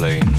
across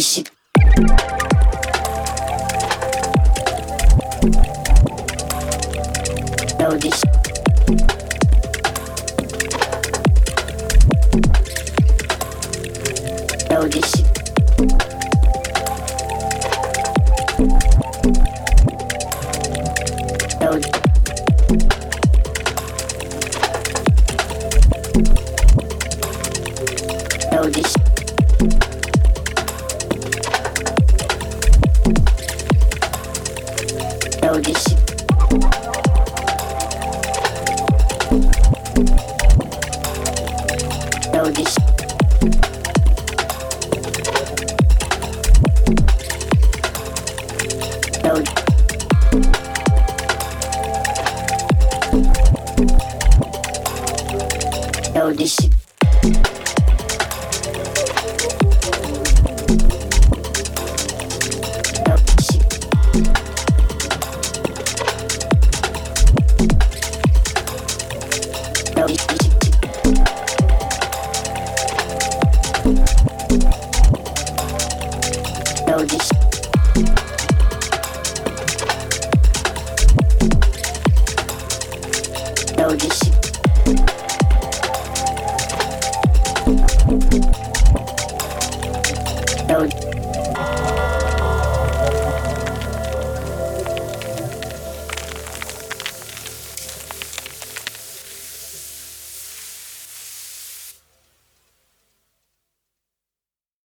10